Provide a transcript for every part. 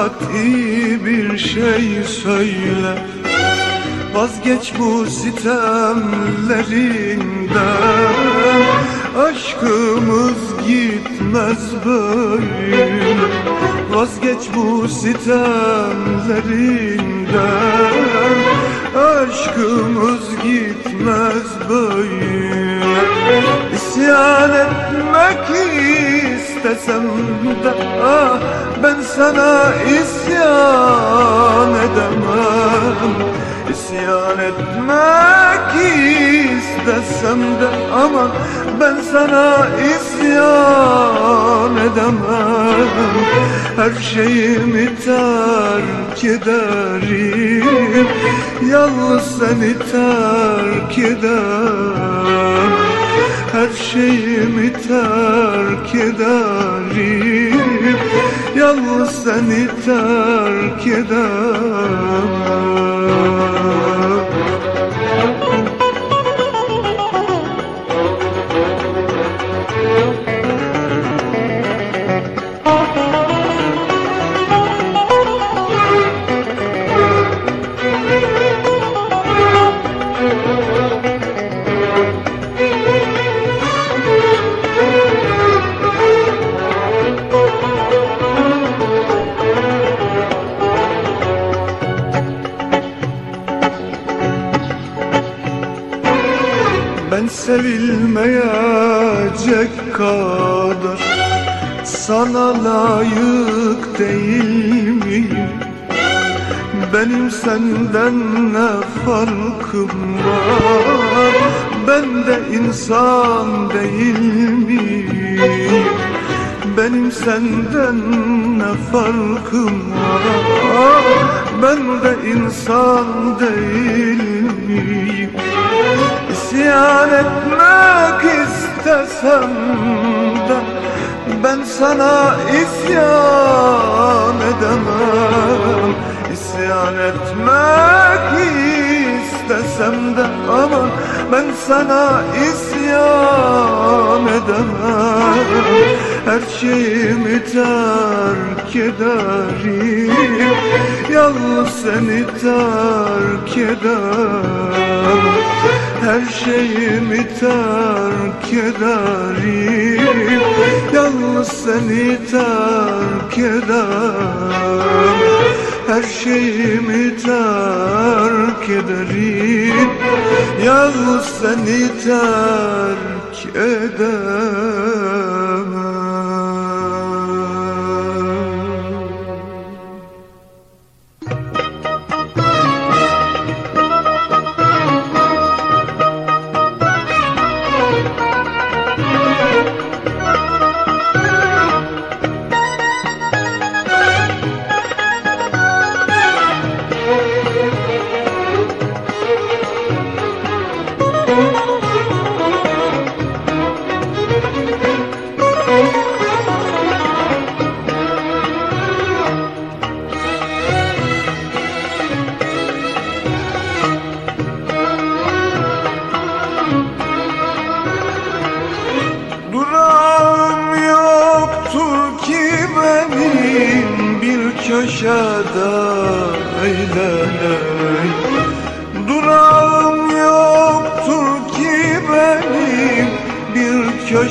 kat'i bir şey söyle. Vazgeç bu sitemlerinden Aşkımız gitmez böyle. Vazgeç bu sitemlerinden Aşkımız gitmez böyle. İsyan etmek istesem de ah, Ben sana isyan edemem. İsyan etmek istesem de aman Ben sana isyan edemem. Her şeyimi terk ederim Yalnız seni terk edemem her şeyimi terk ederim. Yalnız seni terk edemem sevilmeyecek kadar Sana layık değil miyim? Benim senden ne farkım var? Ben de insan değil miyim? Benim senden ne farkım var? Ben de insan değil miyim? İsyan etmek istesem de Ben sana isyan edemem İsyan etmek istesem de Aman ben sana isyan edemem Her şeyimi terk ederim. Yalnız seni terk edemem her şeyimi terk ederim. Yalnız seni terk edemem Her şeyimi terk ederim. Yalnız seni terk edemem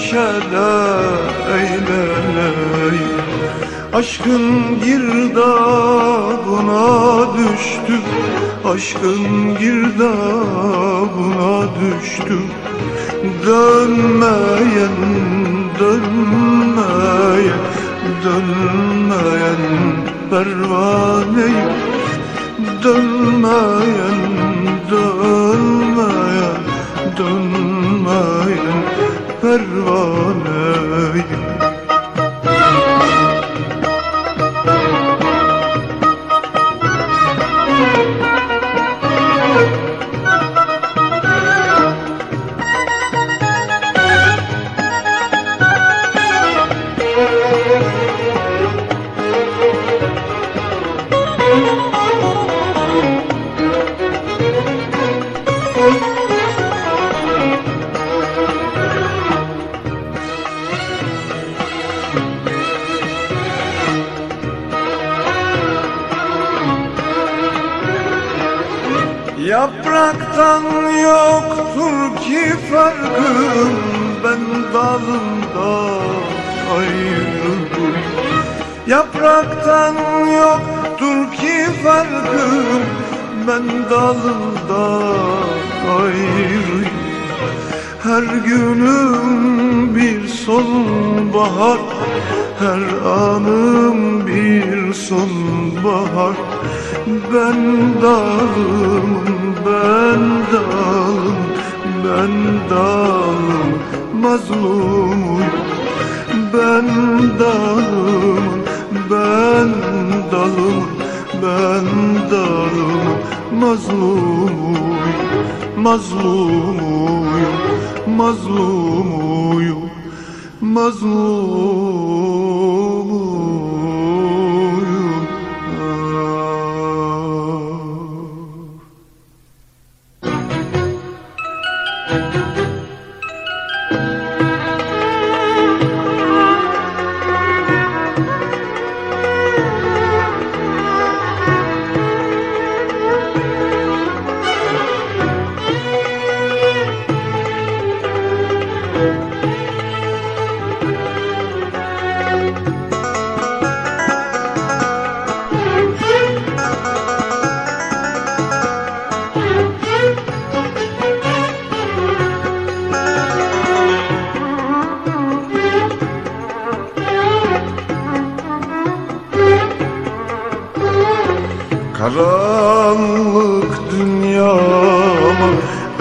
bir köşede eğleney. Aşkın girdabına düştüm. Aşkın girdabına düştüm. Dönmeyen, dönmeyen, dönmeyen pervaneyim. Dönmeyen, dönmeyen, dönmeyen pervaneyim Yapraktan yoktur ki farkım Ben dalımdan ayrıyım. Her günüm bir sonbahar Her anım bir sonbahar. Ben dalım, ben dalım, ben dalım Mazlumum ben dalım, ben dalım, ben dalım Mazlumuyum, mazlumuyum, mazlumuyum, mazlumuyum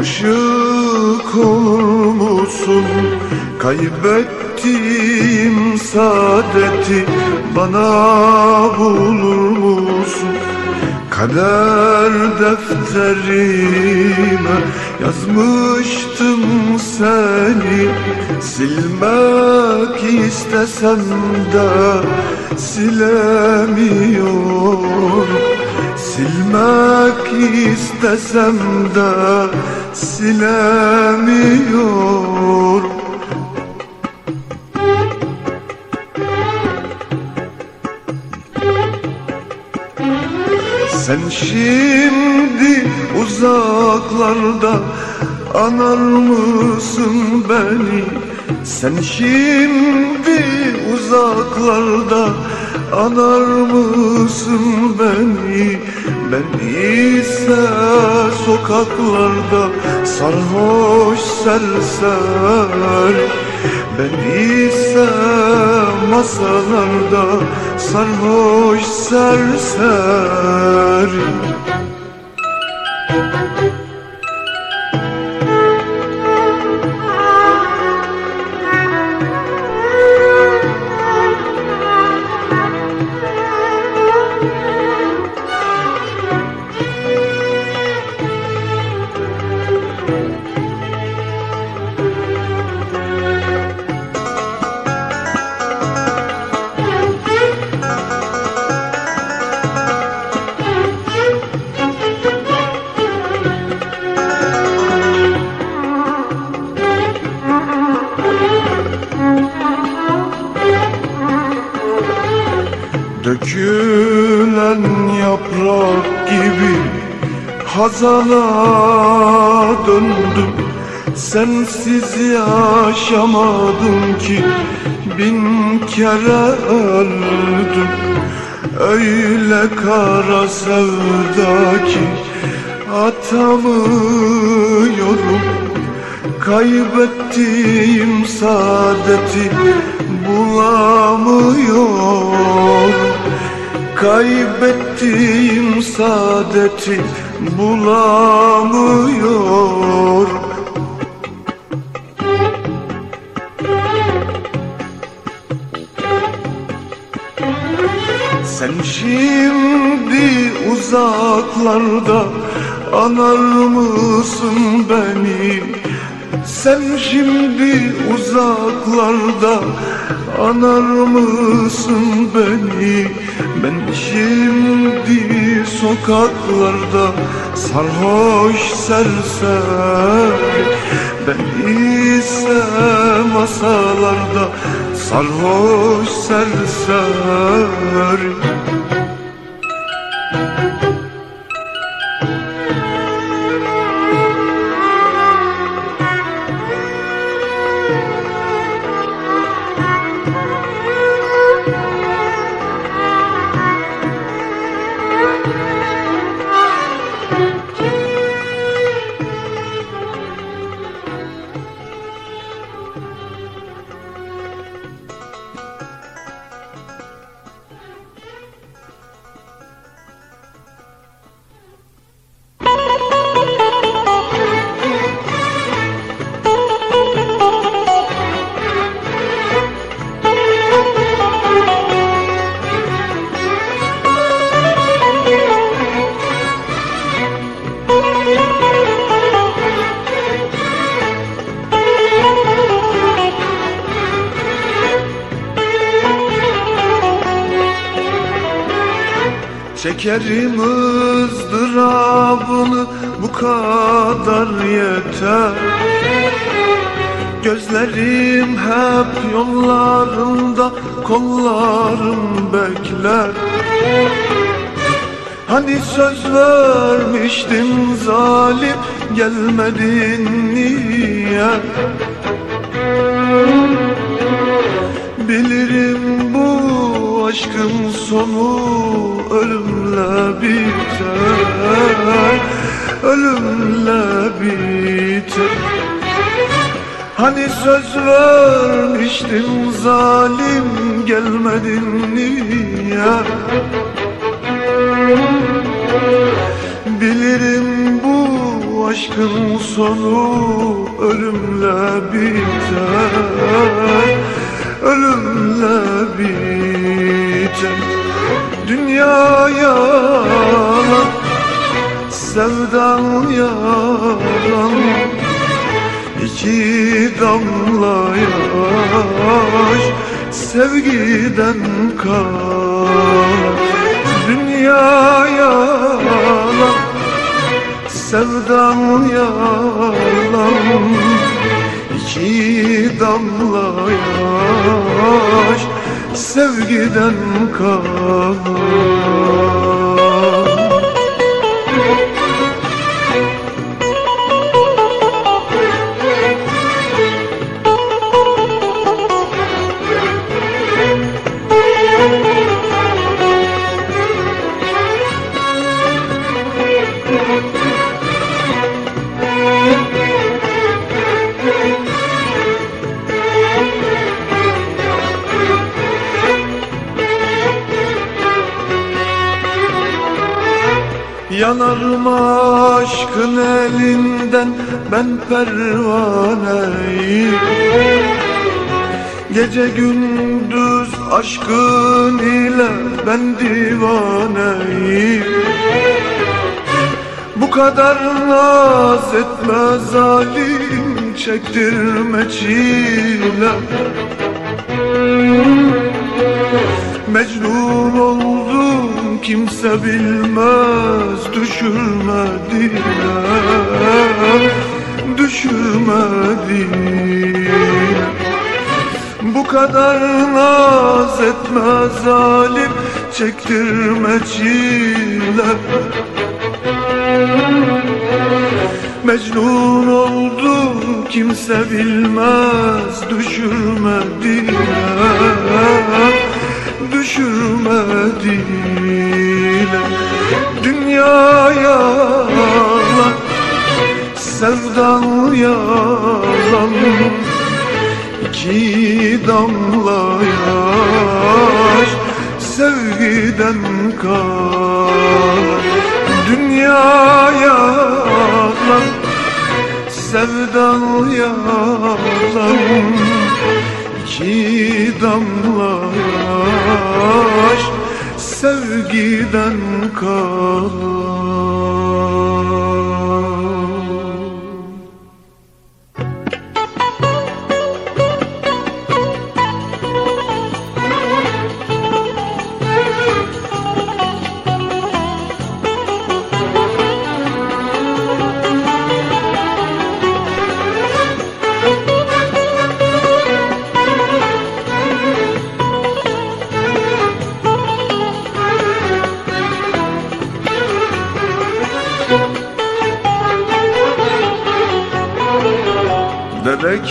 ışık olur musun? Kaybettiğim saadeti bana bulur musun? Kader defterime yazmıştım seni Silmek istesem de silemiyorum Silmek istesem de silemiyorum Sen şimdi uzaklarda anar mısın beni? Sen şimdi uzaklarda anar mısın beni? Ben ise sokaklarda sarhoş serseri Ben ise masalarda sarhoş serseri Dökülen hazana döndüm. Sensiz yaşamadım ki bin kere öldüm. Öyle kara sevda ki atamıyorum. Kaybettiğim saadeti bulamıyorum. Kaybettiğim saadeti bulamıyorum Sen şimdi uzaklarda anar mısın beni? Sen şimdi uzaklarda anar mısın beni? Ben şimdi sokaklarda sarhoş serseri Ben ise masalarda sarhoş serseri söz vermiştin zalim gelmedin niye? Bilirim bu aşkın sonu ölümle biter Ölümle biter. Hani söz vermiştin zalim gelmedin niye Bilirim bu aşkın sonu ölümle biter. Ölümle biter. Dünya yalan Sevdan yalan. İki damla yaş Sevgiden kal Dünya yalan Sevdan yalan İki damla yaş Sevgiden kal aşkın elinden ben pervaneyim Gece gündüz aşkın ile ben divaneyim Bu kadar naz etme zalim çektirme çile. Mecnun oldum kimse bilmez düşürmedi düşürmedi Bu kadar naz etme zalim çektirme çile Mecnun oldum kimse bilmez düşürmedi düşürmedi Dünya yalan Sevdan yalan İki damla yaş Sevgiden kal Dünya yalan Sevdan yalan İki damla yaş sevgiden kal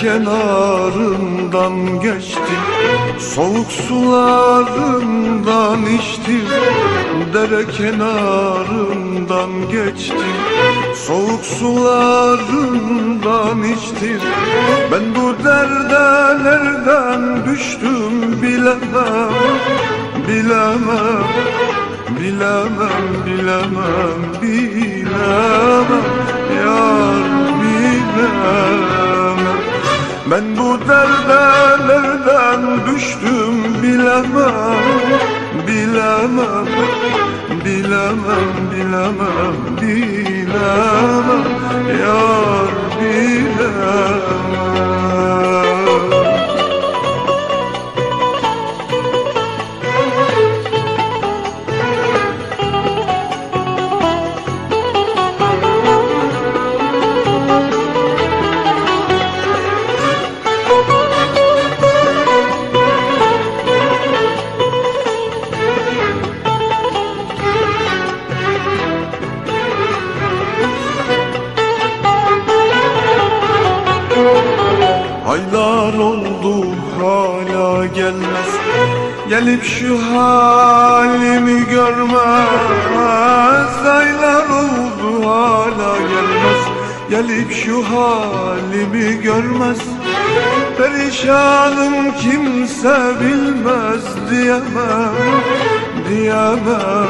kenarından geçtim Soğuk sularından içtim Dere kenarından geçtim Soğuk sularından içtim Ben bu derde nereden düştüm bilemem Bilemem Bilemem, bilemem, bilemem Yar bilemem Ben bu derde nereden düştüm bilemem Bilemem, bilemem, bilemem, bilemem Yar bilemem Gelip şu halimi görmez. Aylar oldu hala gelmez. Gelip şu halimi görmez. Perişanım kimse bilmez. Diyemem Diyemem,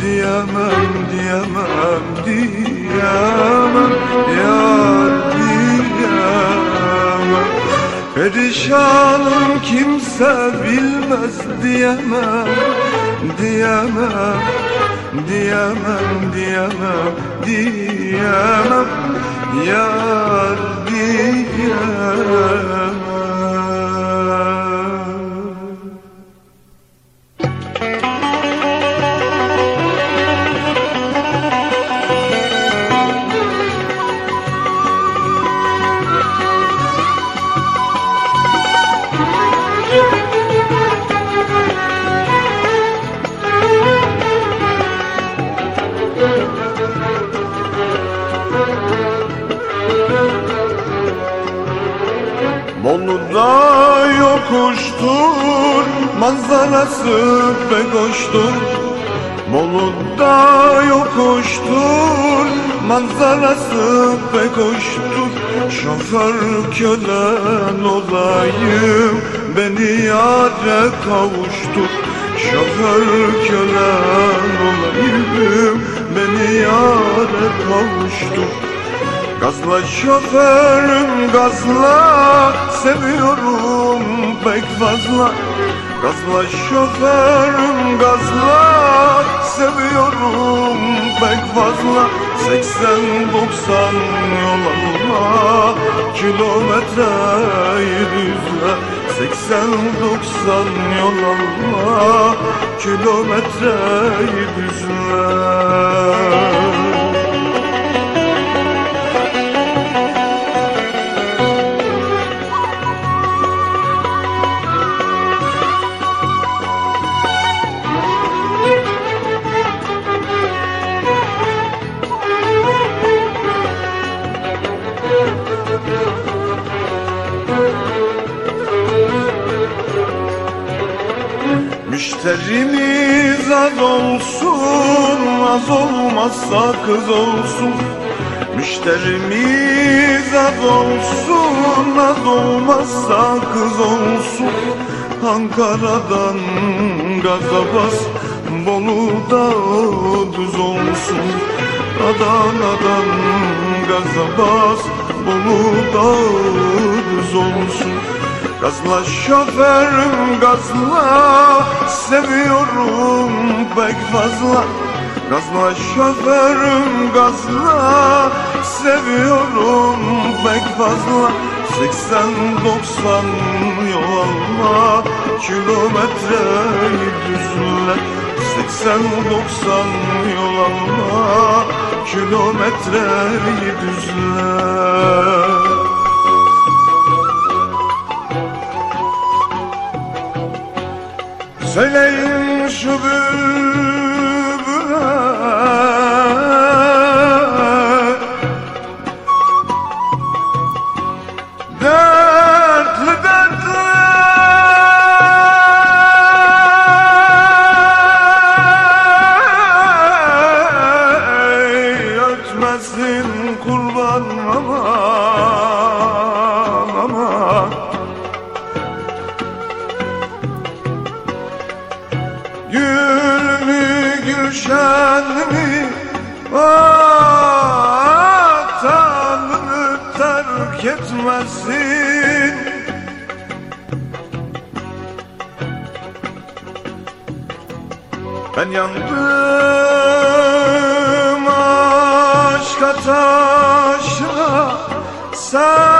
diyemem, diyemem, diyemem. Yar diyemem. Perişanım kimse bilmez diyemem Diyemem, diyemem, diyemem, diyemem. Yar diyemem Manzarası pek hoştur Bolu'da yokuştur. Manzarası pek hoştur Şoför kölen olayım Beni yâre kavuştur. Şoför kölen olayım Beni yâre kavuştur. Gazla şoförüm gazla Seviyorum pek fazla Gazla şoförüm gazla. Seviyorum pek fazla. 80-90 yol alma Kilometreyi düzle 80-90 yol alma Kilometreyi düzle Müşterimiz az olsun Az olmazsa kız olsun. Müşterimiz az olsun Az olmazsa kız olsun. Ankara'dan gaza bas Bolu'da düz olsun. Adana'dan gaza bas Bolu'da düz olsun Gazla şoförüm gazla Seviyorum pek fazla. Gazla şoförüm gazla Seviyorum pek fazla. 80-90 yol alma Kilometreyi düzle 80-90 yol alma Kilometreyi düzle Söyleyin şu bülbüle Ben yandım aşk ateşine Sevdiğimde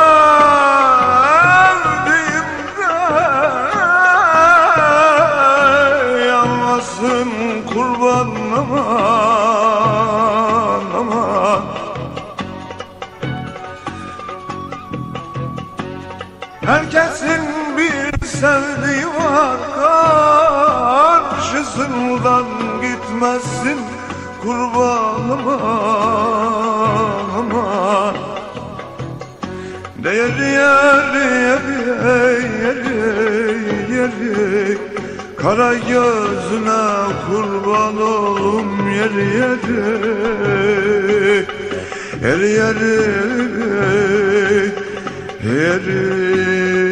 Değer yeri yeri yeri yeri Kara gözüne kurban olum yeri yeri Yeri yeri yeri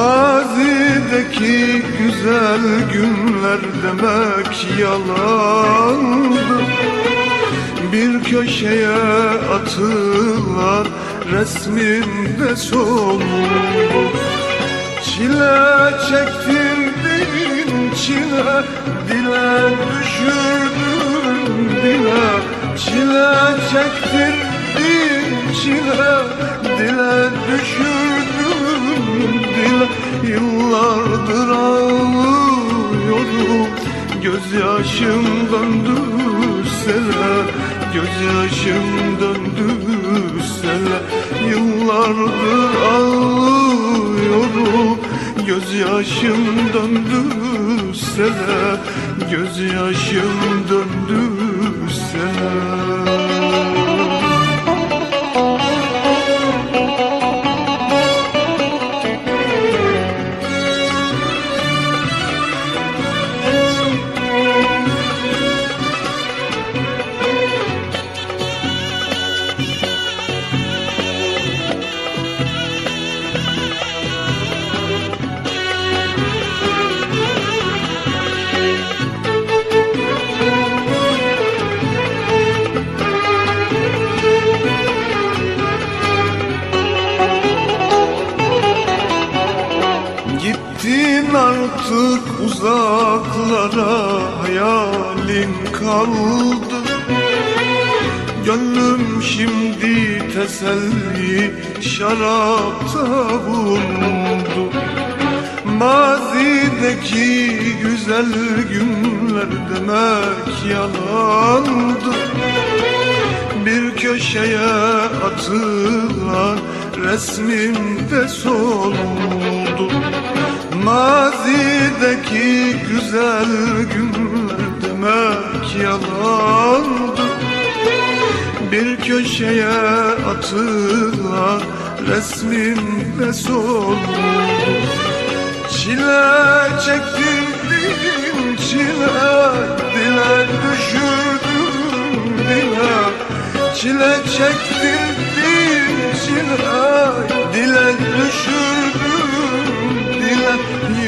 Mazideki güzel günler demek yalandı Bir köşeye atılan resmimde soldu Çile çektirdin çile dile düşürdün dile. Çile çektirdin çile dile düşürdün Yıllardır ağlıyorum. Gözyaşım döndü sele Gözyaşım döndü sele. Yıllardır ağlıyorum. Gözyaşım döndü sele Gözyaşım döndü sele Gittin artık uzaklara hayalin kaldı. Gönlüm şimdi teselli şarapta buldu Mazideki güzel günler demek yalandı. Bir köşeye atılan resmimde soldu Mazideki güzel günler demek yalandı. Bir köşeye atılan resmimde soldu Çile çektirdim çile dile düşürdüm dile. Çile çektirdim çile dile düşürdüm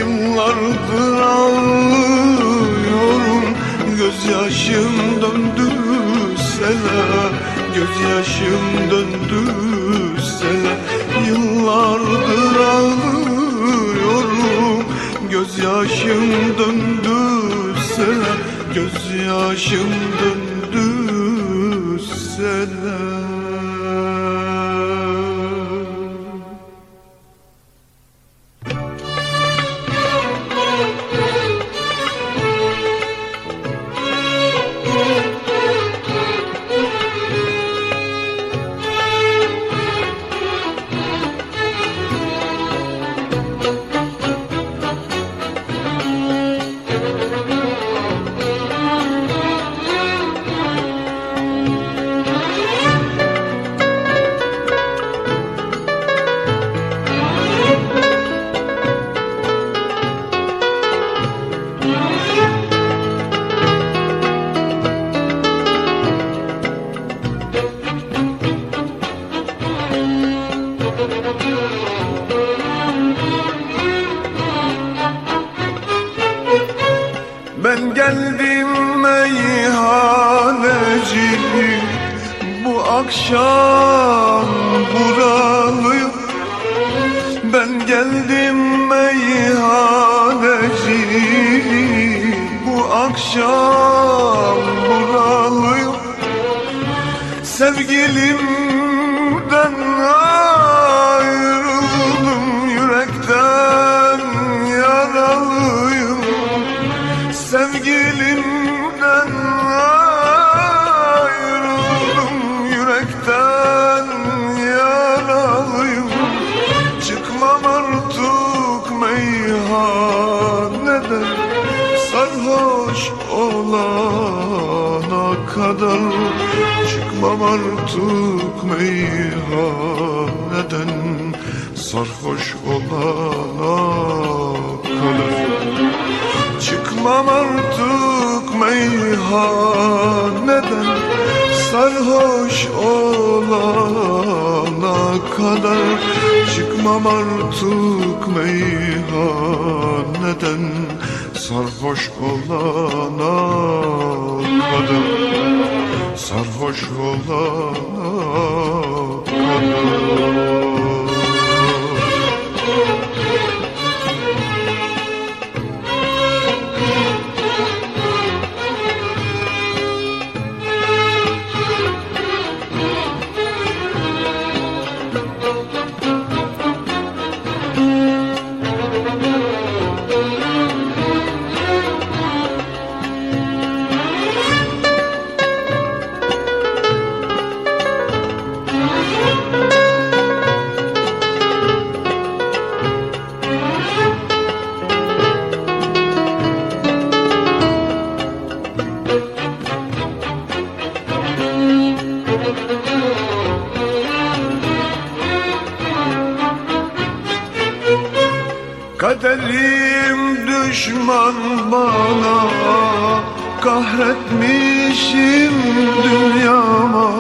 Yıllardır ağlıyorum. Gözyaşım döndü sele Gözyaşım döndü sele. Yıllardır ağlıyorum. Gözyaşım döndü sele Gözyaşım döndü sele olana kadar Çıkmam artık meyhaneden sarhoş olana kadar Çıkmam artık meyhaneden Sarhoş olana kadar Çıkmam artık meyhaneden Sarhoş olana kadar Sarhoş olana kadar Kaderim düşman bana Kahretmişim dünyama.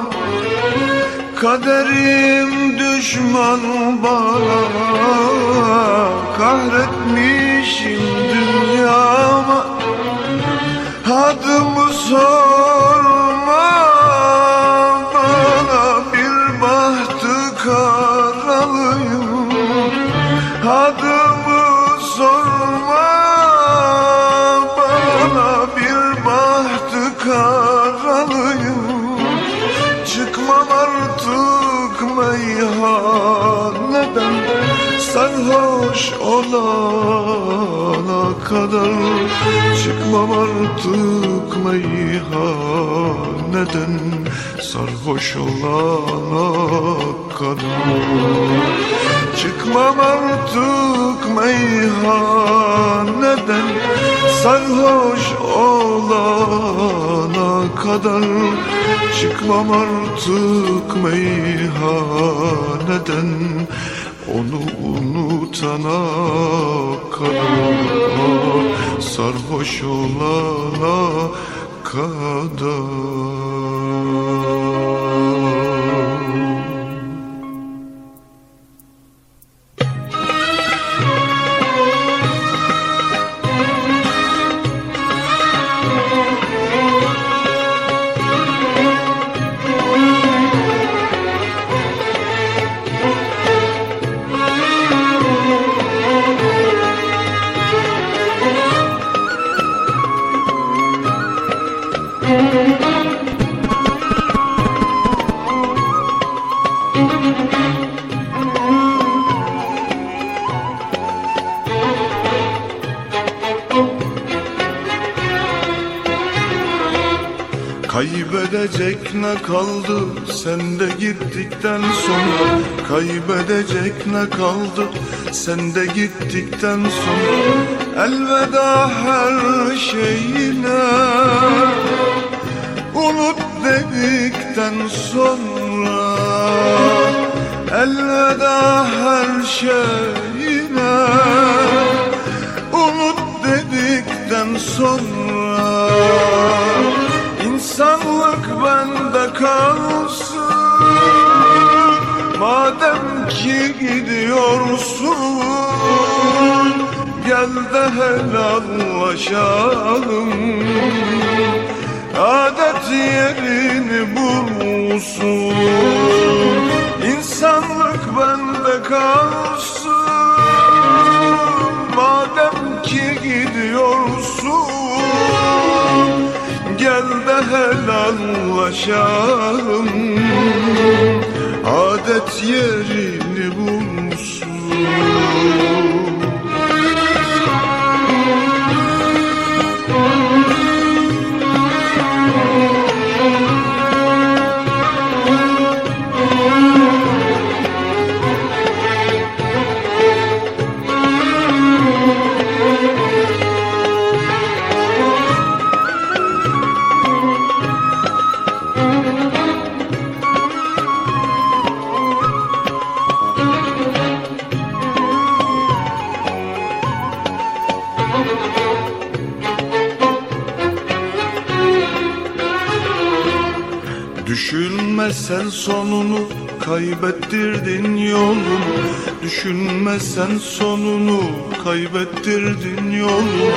Kaderim düşman bana Kahretmişim dünyama. Adımı sorma artık meyhaneden Sarhoş olana kadar Çıkmam artık meyhaneden. Sarhoş olana kadar Çıkmam artık meyhaneden. Sarhoş olana kadar Çıkmam artık meyhaneden Onu unutana kadar Sarhoş olana kadar kaldı sen de gittikten sonra? Kaybedecek ne kaldı sen de gittikten sonra? Elveda her şeyine. Unut dedikten sonra? Elveda her şeyine. Unut dedikten sonra bende kalsın. Madem ki gidiyorsun Gel de helallaşalım. Adet yerini bulsun. İnsanlık bende kalsın. Madem ki gidiyorsun De helallaşalım. Adet yerini Düşünme sen sonunu kaybettirdin yolunu. Düşünme sen sonunu kaybettirdin yolunu.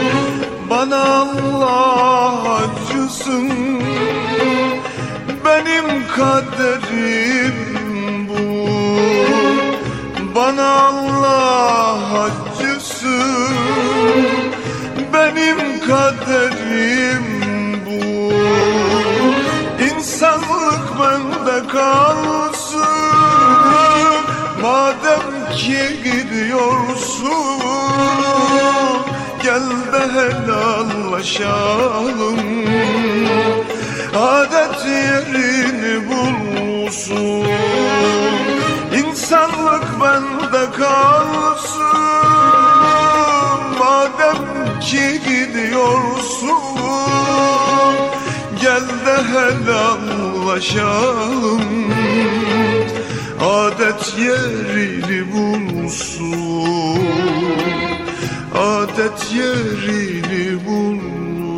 Bana Allah acısın. Benim kaderim bu. Bana Allah acısın. Benim kaderim kalsın. Madem ki gidiyorsun Gel de helallaşalım Adet yerini bulsun. İnsanlık bende kalsın. Madem ki gidiyorsun Gel de helallaşalım Adet yerini bulsun. Adet yerini bulsun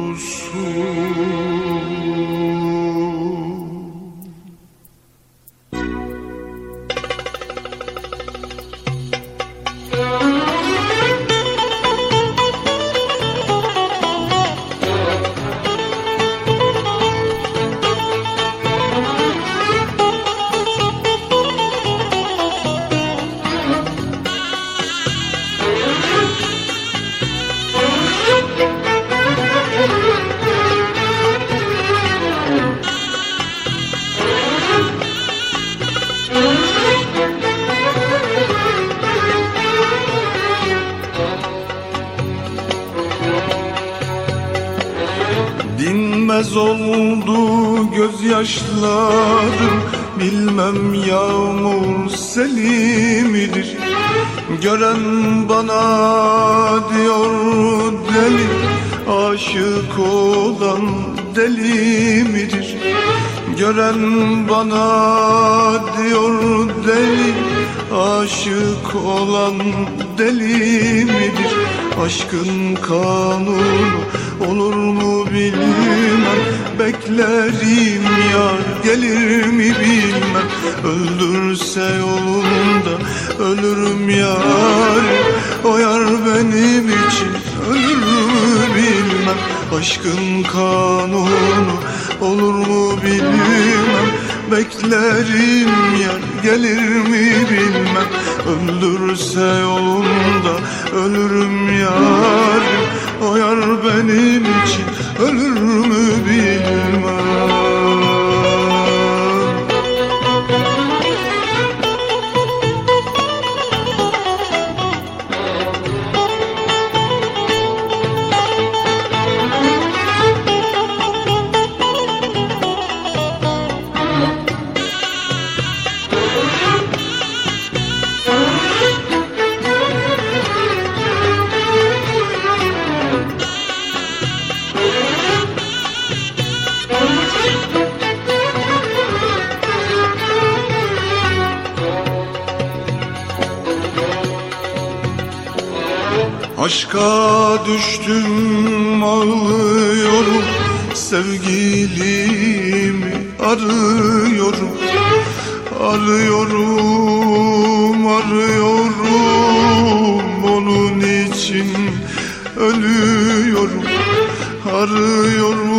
Sez oldu gözyaşlarım. Bilmem yağmur seli midir Gören bana diyor deli Aşık olan deli midir? Gören bana diyor deli Aşık olan deli midir Aşkın kanunu olur mu bilmem. Beklerim yar gelir mi bilmem. Öldürse yolunda ölürüm yar. O yar benim için ölür mü bilmem. Aşkın kanunu olur mu bilmem Beklerim yar gelir mi bilmem. Öldürse yolunda ölürüm yar. O yar benim için ölür mü bilmem Aşka düştüm ağlıyorum. Sevgilimi arıyorum. Arıyorum, arıyorum. Onun için ölüyorum. Arıyorum,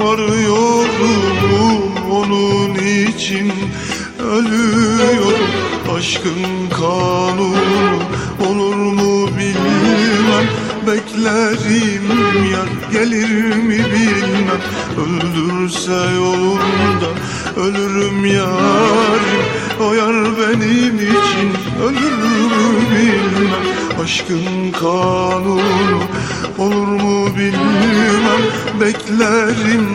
arıyorum. Onun için ölüyorum. Aşkın kanunu Beklerim yar gelir mi bilmem. Öldürse yolunda ölürüm yarim O yar benim için ölür mü bilmem. Aşkın kanunu olur mu bilmem. Beklerim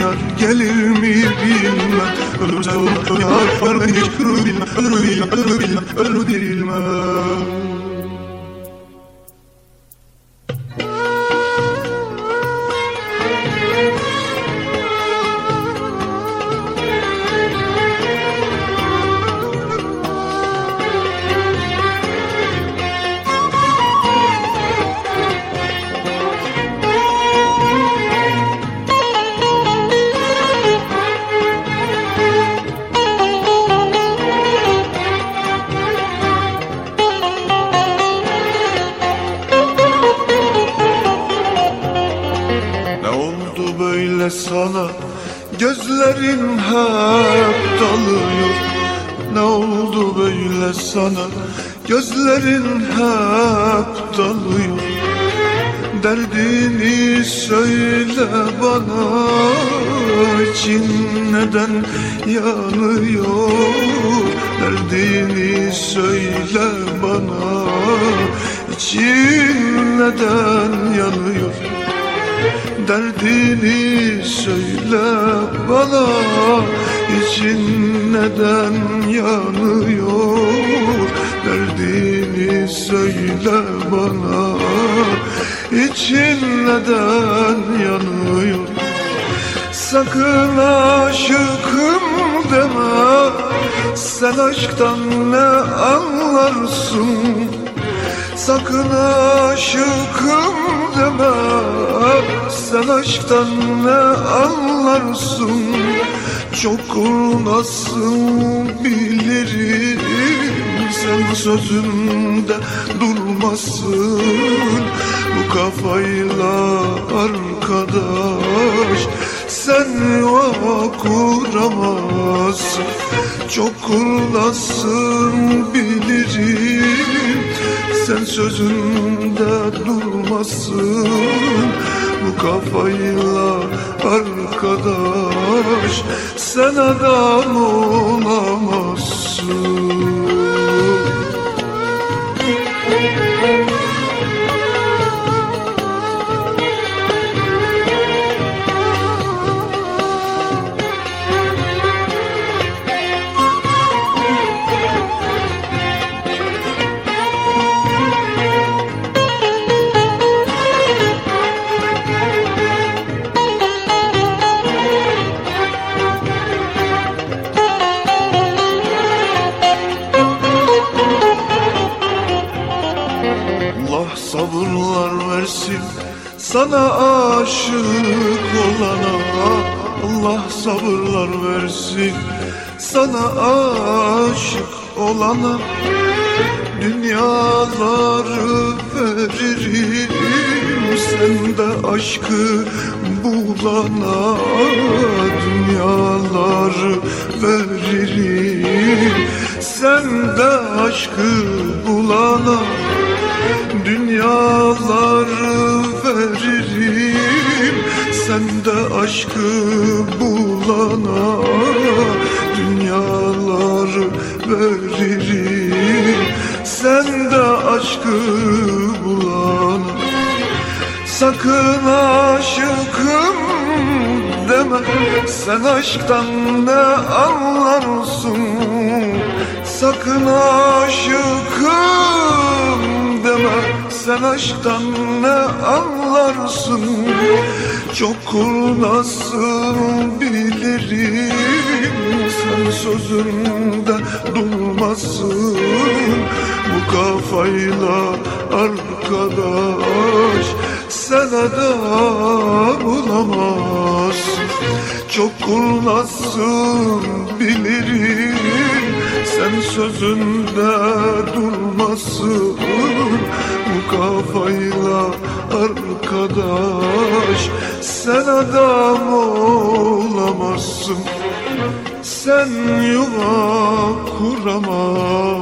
yar gelir mi bilmem. Ölürse yolunda yar, benim için ölür bilmem. Ölür bilmem, ölür bilmem, ölür bilmem sana. Gözlerin hep dalıyor. Derdini söyle bana. İçin neden yanıyor? Derdini söyle bana. İçin neden yanıyor? Derdini söyle bana için neden yanıyor? Derdini söyle bana. İçin neden yanıyor? Sakın aşıkım deme. Sen aşktan ne anlarsın? Sakın aşıkım deme. Sen aşktan ne anlarsın Çok nasıl bilirim. Sen sözünde durmasın Bu kafayla arkadaş Sen yuva kuramazsın. Çok kurnasın bilirim. Sen sözünde durmasın Bu kafayla arkadaş. Sen adam olamazsın Sana aşık olana Allah sabırlar versin. Sana aşık olana Dünyaları veririm. Sen de aşkı bulana Dünyaları veririm. Sen de aşkı bulana Dünyaları aşkı bulana Dünyaları veririm Sen de aşkı bulana Sakın aşıkım deme. Sen aşktan ne anlarsın? Sakın aşıkım deme. Sen aşktan ne anlarsın Çok kurnazsın bilirim? Sen sözünde durmazsın Bu kafayla arkadaş Sen adam olamazsın Çok kurnazsın bilirim? Sen sözünde durmasın. Bu kafayla arkadaş. Sen adam olamazsın. Sen yuva kuramazsın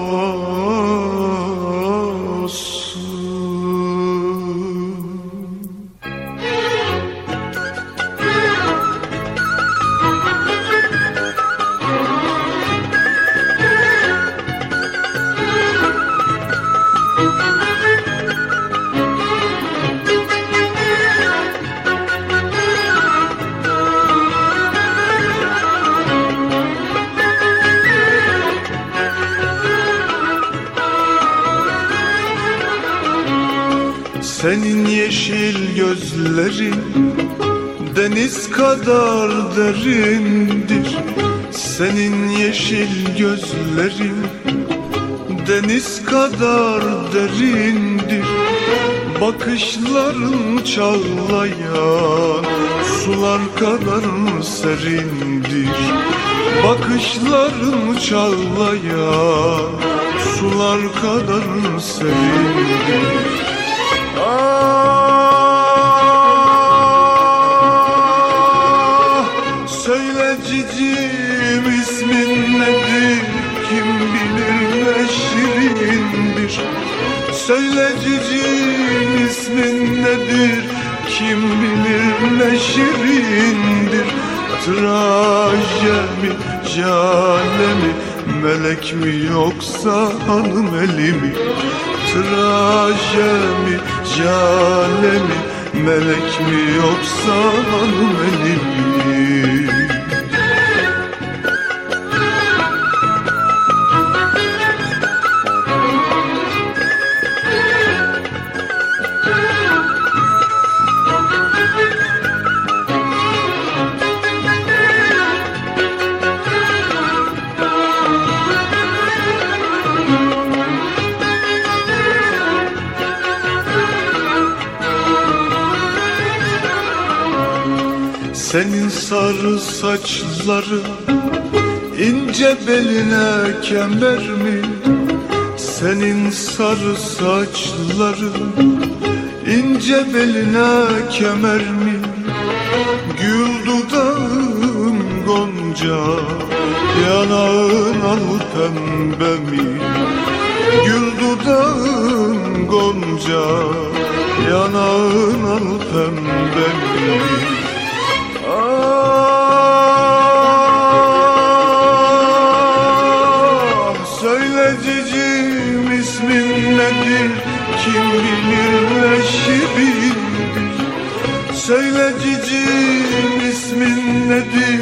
Senin yeşil gözlerin deniz kadar derindir. Senin yeşil gözlerin deniz kadar derindir. Bakışların çağlayan sular kadar serindir. Bakışların çağlayan sular kadar serindir Ah, ismin nedir? Kim bilir ne şirindir? İsmin nedir? Kim bilir ne şirindir? Trajemi, melek mi yoksa hanım eli mi? Trajemi, calemi, melek mi yoksa hanım eli mi? Senin sarı saçların ince beline kemer mi? Senin sarı saçların ince beline kemer mi? Gül dudağın gonca yanağın al pembe mi? Gül dudağın gonca yanağın al pembe mi? Söyle cicim ismin nedir?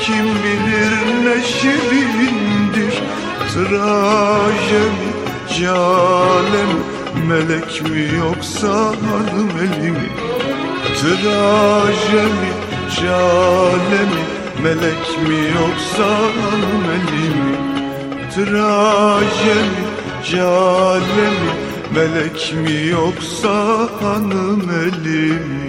Kim bilir ne şirindir? Trajemi, calem, melek mi yoksa hanım eli mi? Trajemi, calemi, melek mi yoksa hanım eli mi? Trajemi, calemi, Melek mi yoksa hanım eli mi